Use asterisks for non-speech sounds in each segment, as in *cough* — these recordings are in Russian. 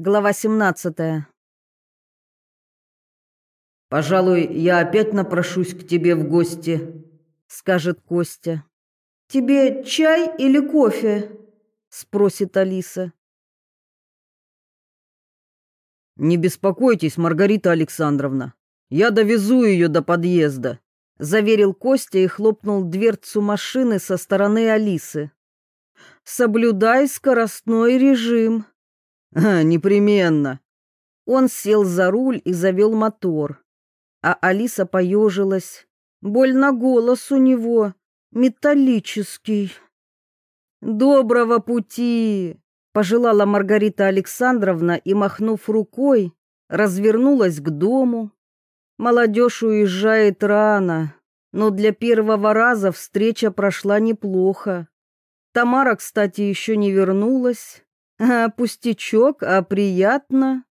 Глава 17. «Пожалуй, я опять напрошусь к тебе в гости», — скажет Костя. «Тебе чай или кофе?» — спросит Алиса. «Не беспокойтесь, Маргарита Александровна. Я довезу ее до подъезда», — заверил Костя и хлопнул дверцу машины со стороны Алисы. «Соблюдай скоростной режим», а, непременно. Он сел за руль и завел мотор. А Алиса поежилась. Больно голос у него, металлический. «Доброго пути!» — пожелала Маргарита Александровна и, махнув рукой, развернулась к дому. Молодежь уезжает рано, но для первого раза встреча прошла неплохо. Тамара, кстати, еще не вернулась. А, пустячок, а приятно.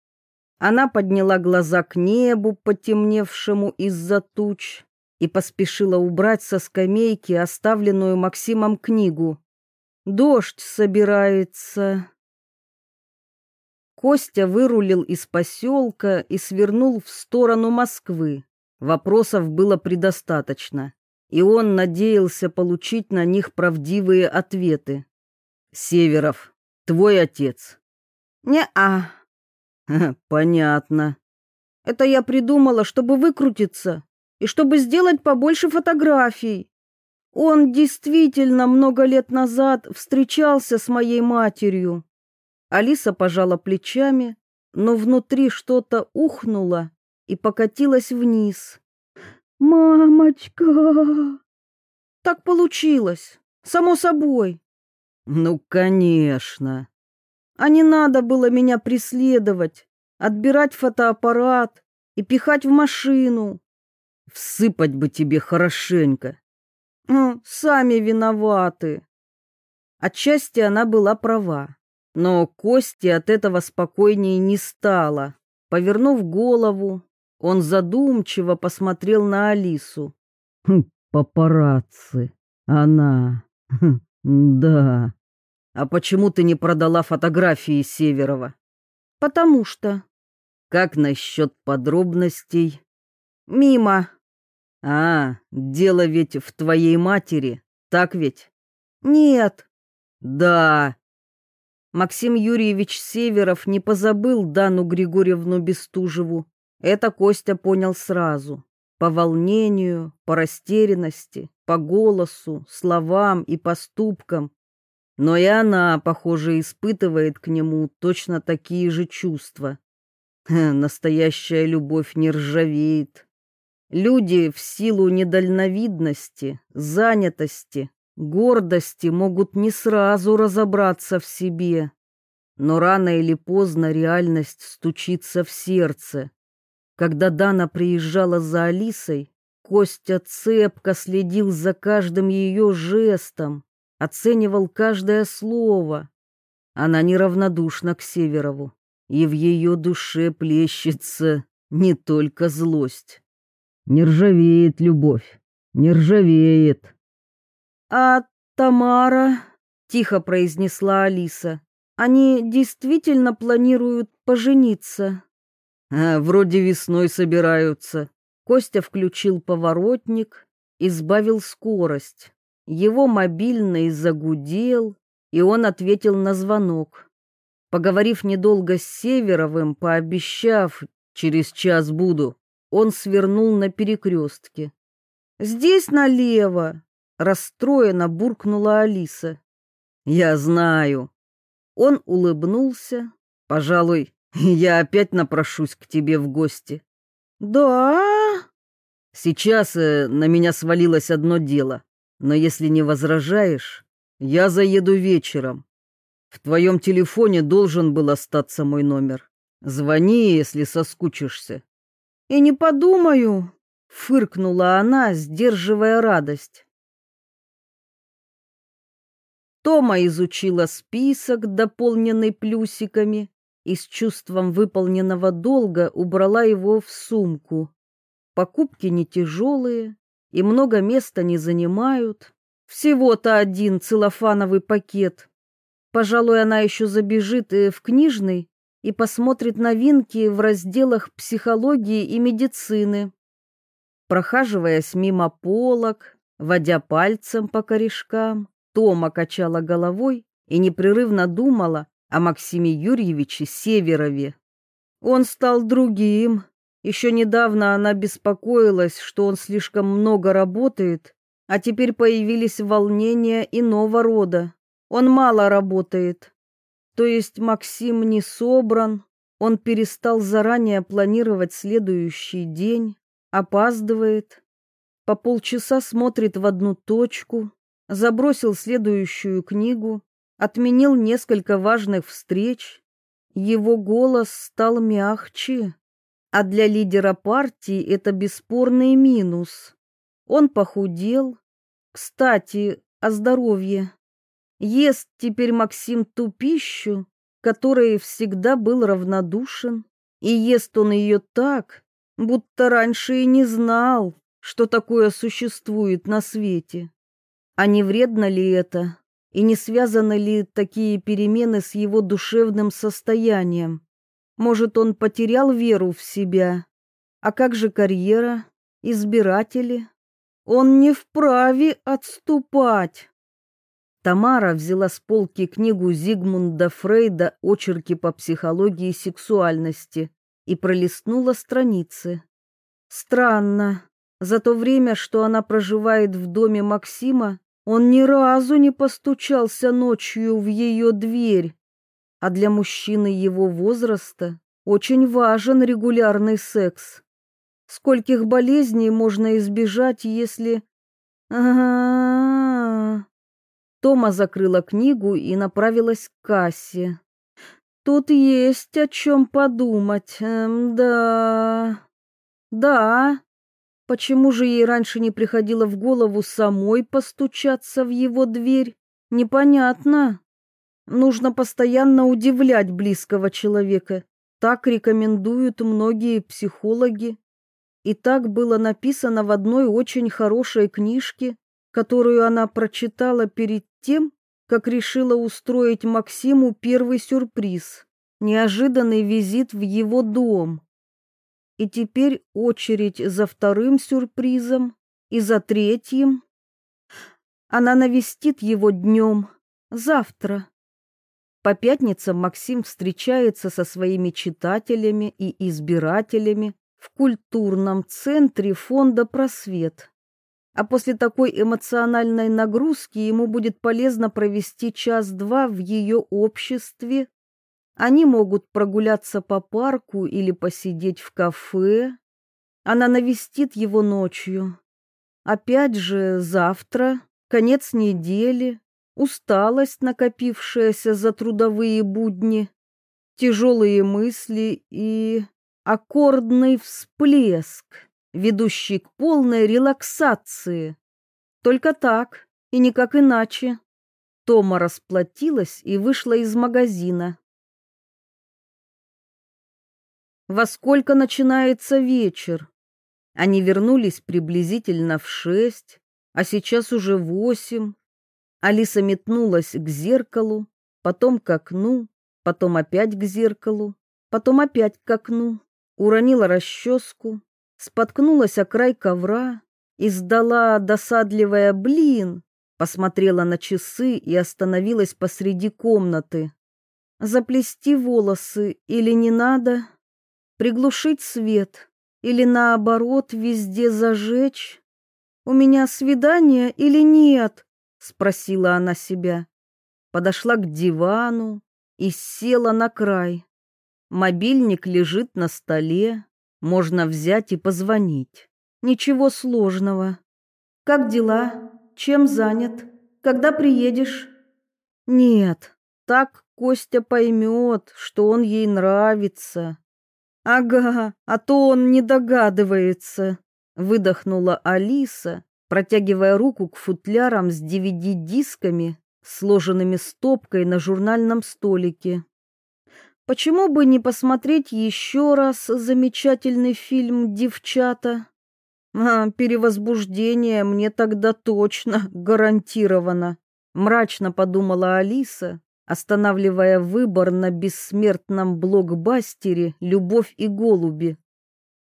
Она подняла глаза к небу, потемневшему из-за туч, и поспешила убрать со скамейки оставленную Максимом книгу. Дождь собирается. Костя вырулил из поселка и свернул в сторону Москвы. Вопросов было предостаточно, и он надеялся получить на них правдивые ответы. «Северов, Твой отец. Не-а. Понятно. Это я придумала, чтобы выкрутиться и чтобы сделать побольше фотографий. Он действительно много лет назад встречался с моей матерью. Алиса пожала плечами, но внутри что-то ухнуло и покатилось вниз. «Мамочка!» Так получилось, само собой. Ну, конечно. А не надо было меня преследовать, отбирать фотоаппарат и пихать в машину. Всыпать бы тебе хорошенько. Ну, сами виноваты. Отчасти она была права, но Кости от этого спокойнее не стало. Повернув голову, он задумчиво посмотрел на Алису. Хм, папарацци. Она. Хм, да. А почему ты не продала фотографии Северова? Потому что. Как насчет подробностей? Мимо. А, дело ведь в твоей матери, так ведь? Нет. Да. Максим Юрьевич Северов не позабыл Дану Григорьевну Бестужеву. Это Костя понял сразу. По волнению, по растерянности, по голосу, словам и поступкам. Но и она, похоже, испытывает к нему точно такие же чувства. Настоящая любовь не ржавеет. Люди в силу недальновидности, занятости, гордости могут не сразу разобраться в себе. Но рано или поздно реальность стучится в сердце. Когда Дана приезжала за Алисой, Костя цепко следил за каждым ее жестом, оценивал каждое слово. Она неравнодушна к Северову, и в ее душе плещется не только злость. Не ржавеет любовь, не ржавеет. А Тамара, тихо произнесла Алиса, они действительно планируют пожениться. А, вроде весной собираются. Костя включил поворотник и сбавил скорость. Его мобильный загудел, и он ответил на звонок. Поговорив недолго с Северовым, пообещав «через час буду», он свернул на перекрестке. «Здесь налево!» — расстроенно буркнула Алиса. «Я знаю». Он улыбнулся. «Пожалуй, *laughs* я опять напрошусь к тебе в гости». «Да?» «Сейчас э, на меня свалилось одно дело. Но если не возражаешь, я заеду вечером. В твоем телефоне должен был остаться мой номер. Звони, если соскучишься. И не подумаю, фыркнула она, сдерживая радость. Тома изучила список, дополненный плюсиками, и с чувством выполненного долга убрала его в сумку. Покупки не тяжелые, и много места не занимают. Всего-то один целлофановый пакет. Пожалуй, она еще забежит в книжный, и посмотрит новинки в разделах психологии и медицины. Прохаживаясь мимо полок, водя пальцем по корешкам, Тома качала головой и непрерывно думала о Максиме Юрьевиче Северове. Он стал другим. Еще недавно она беспокоилась, что он слишком много работает, а теперь появились волнения иного рода. Он мало работает. То есть Максим не собран, он перестал заранее планировать следующий день, опаздывает, по полчаса смотрит в одну точку, забросил следующую книгу, отменил несколько важных встреч. Его голос стал мягче, а для лидера партии это бесспорный минус. Он похудел. Кстати, о здоровье. Ест теперь Максим ту пищу, которой всегда был равнодушен, и ест он ее так, будто раньше и не знал, что такое существует на свете. А не вредно ли это? И не связаны ли такие перемены с его душевным состоянием? Может, он потерял веру в себя? А как же карьера, избиратели? Он не вправе отступать. Тамара взяла с полки книгу Зигмунда Фрейда «Очерки по психологии сексуальности» и пролистнула страницы. Странно, за то время, что она проживает в доме Максима, он ни разу не постучался ночью в ее дверь. А для мужчины его возраста очень важен регулярный секс. Скольких болезней можно избежать, если... А -а -а. Тома закрыла книгу и направилась к кассе. Тут есть о чем подумать, эм, да... Да, Почему же ей раньше не приходило в голову самой постучаться в его дверь? Непонятно. Нужно постоянно удивлять близкого человека. Так рекомендуют многие психологи. И так было написано в одной очень хорошей книжке, которую она прочитала перед тем, как решила устроить Максиму первый сюрприз неожиданный визит в его дом. И теперь очередь за вторым сюрпризом и за третьим. Она навестит его днем, завтра. По пятницам Максим встречается со своими читателями и избирателями в культурном центре фонда «Просвет». А после такой эмоциональной нагрузки ему будет полезно провести час-два в ее обществе они могут прогуляться по парку или посидеть в кафе. Она навестит его ночью. Опять же, завтра, конец недели, усталость, накопившаяся за трудовые будни, тяжелые мысли и аккордный всплеск, ведущий к полной релаксации. Только так и никак иначе. Тома расплатилась и вышла из магазина. во сколько начинается вечер. Они вернулись приблизительно в шесть, а сейчас уже восемь. Алиса метнулась к зеркалу, потом к окну, потом опять к зеркалу, потом опять к окну, уронила расческу, споткнулась о край ковра, издала досадливая «блин», посмотрела на часы и остановилась посреди комнаты. Заплести волосы или не надо? приглушить свет или наоборот везде зажечь? У меня свидание или нет? Спросила она себя. Подошла к дивану и села на край. Мобильник лежит на столе, можно взять и позвонить. Ничего сложного. Как дела? Чем занят? Когда приедешь? Нет, так Костя поймет, что он ей нравится. Ага, а то он не догадывается, выдохнула Алиса, протягивая руку к футлярам с DVD-дисками, сложенными стопкой на журнальном столике. Почему бы не посмотреть еще раз замечательный фильм «Девчата»? А, перевозбуждение мне тогда точно гарантировано, мрачно подумала Алиса останавливая выбор на бессмертном блокбастере «Любовь и голуби».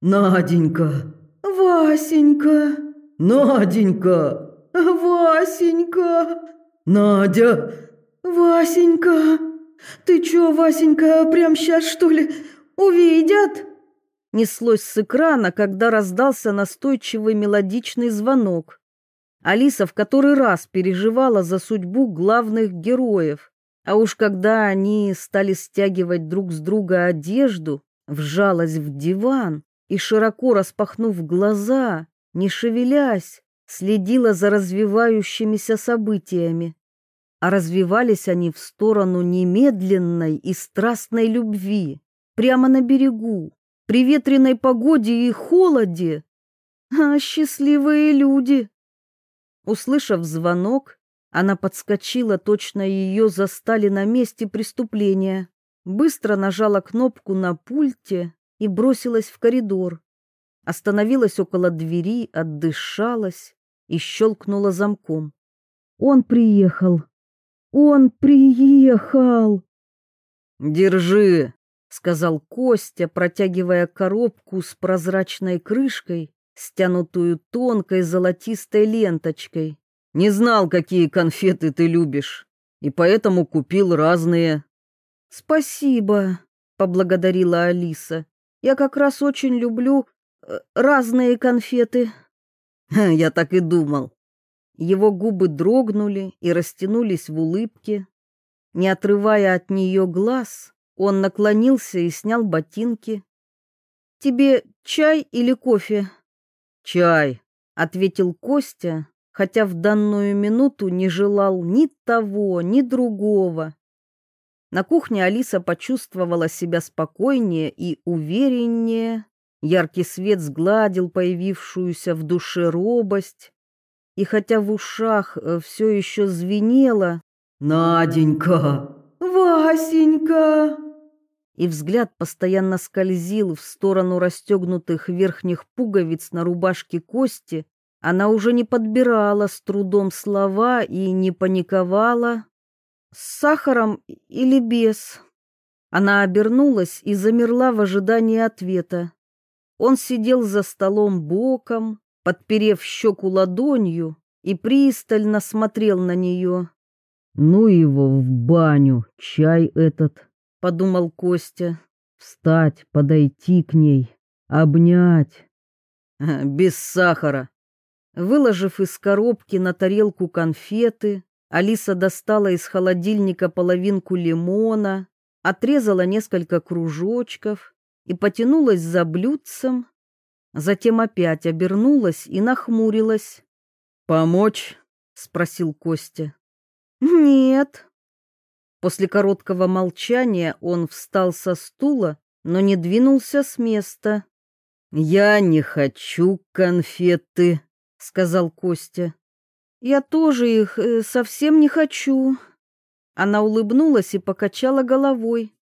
«Наденька! Васенька! Наденька! Васенька! Надя!» «Васенька! Ты чё, Васенька, прям сейчас, что ли, увидят?» Неслось с экрана, когда раздался настойчивый мелодичный звонок. Алиса в который раз переживала за судьбу главных героев, а уж когда они стали стягивать друг с друга одежду, вжалась в диван и, широко распахнув глаза, не шевелясь, следила за развивающимися событиями а развивались они в сторону немедленной и страстной любви, прямо на берегу, при ветреной погоде и холоде. А счастливые люди! Услышав звонок, она подскочила, точно ее застали на месте преступления, быстро нажала кнопку на пульте и бросилась в коридор. Остановилась около двери, отдышалась и щелкнула замком. Он приехал. Он приехал. Держи, сказал Костя, протягивая коробку с прозрачной крышкой, стянутую тонкой золотистой ленточкой. Не знал, какие конфеты ты любишь, и поэтому купил разные. Спасибо, поблагодарила Алиса. Я как раз очень люблю разные конфеты. *laughs* Я так и думал. Его губы дрогнули и растянулись в улыбке. Не отрывая от нее глаз, он наклонился и снял ботинки. «Тебе чай или кофе?» «Чай», — ответил Костя, хотя в данную минуту не желал ни того, ни другого. На кухне Алиса почувствовала себя спокойнее и увереннее. Яркий свет сгладил появившуюся в душе робость и хотя в ушах э, все еще звенело «Наденька! Васенька!» и взгляд постоянно скользил в сторону расстегнутых верхних пуговиц на рубашке Кости, она уже не подбирала с трудом слова и не паниковала. «С сахаром или без?» Она обернулась и замерла в ожидании ответа. Он сидел за столом боком, подперев щеку ладонью, и пристально смотрел на нее. «Ну его в баню, чай этот», — подумал Костя. «Встать, подойти к ней, обнять». «Без сахара». Выложив из коробки на тарелку конфеты, Алиса достала из холодильника половинку лимона, отрезала несколько кружочков и потянулась за блюдцем, Затем опять обернулась и нахмурилась. «Помочь?» — спросил Костя. «Нет». После короткого молчания он встал со стула, но не двинулся с места. «Я не хочу конфеты», — сказал Костя. «Я тоже их э, совсем не хочу». Она улыбнулась и покачала головой.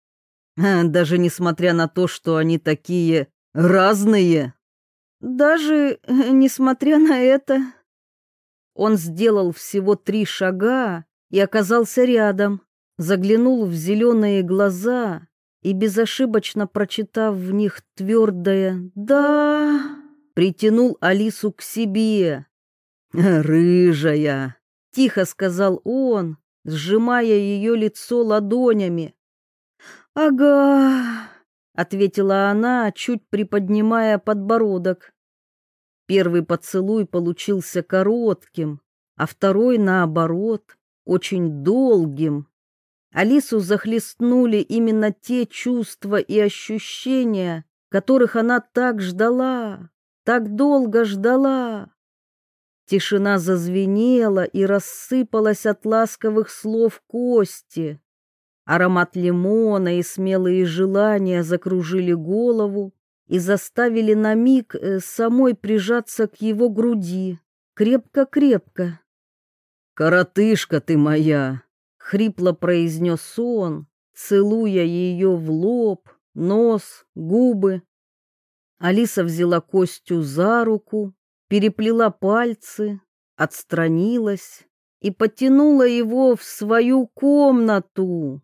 *laughs* «Даже несмотря на то, что они такие разные». Даже э, несмотря на это, он сделал всего три шага и оказался рядом, заглянул в зеленые глаза и, безошибочно прочитав в них твердое «да», притянул Алису к себе. *laughs* «Рыжая!» — тихо сказал он, сжимая ее лицо ладонями. «Ага», — ответила она, чуть приподнимая подбородок. Первый поцелуй получился коротким, а второй, наоборот, очень долгим. Алису захлестнули именно те чувства и ощущения, которых она так ждала, так долго ждала. Тишина зазвенела и рассыпалась от ласковых слов Кости. Аромат лимона и смелые желания закружили голову и заставили на миг э, самой прижаться к его груди, крепко-крепко. «Коротышка ты моя!» — хрипло произнес он, целуя ее в лоб, нос, губы. Алиса взяла Костю за руку, переплела пальцы, отстранилась и потянула его в свою комнату.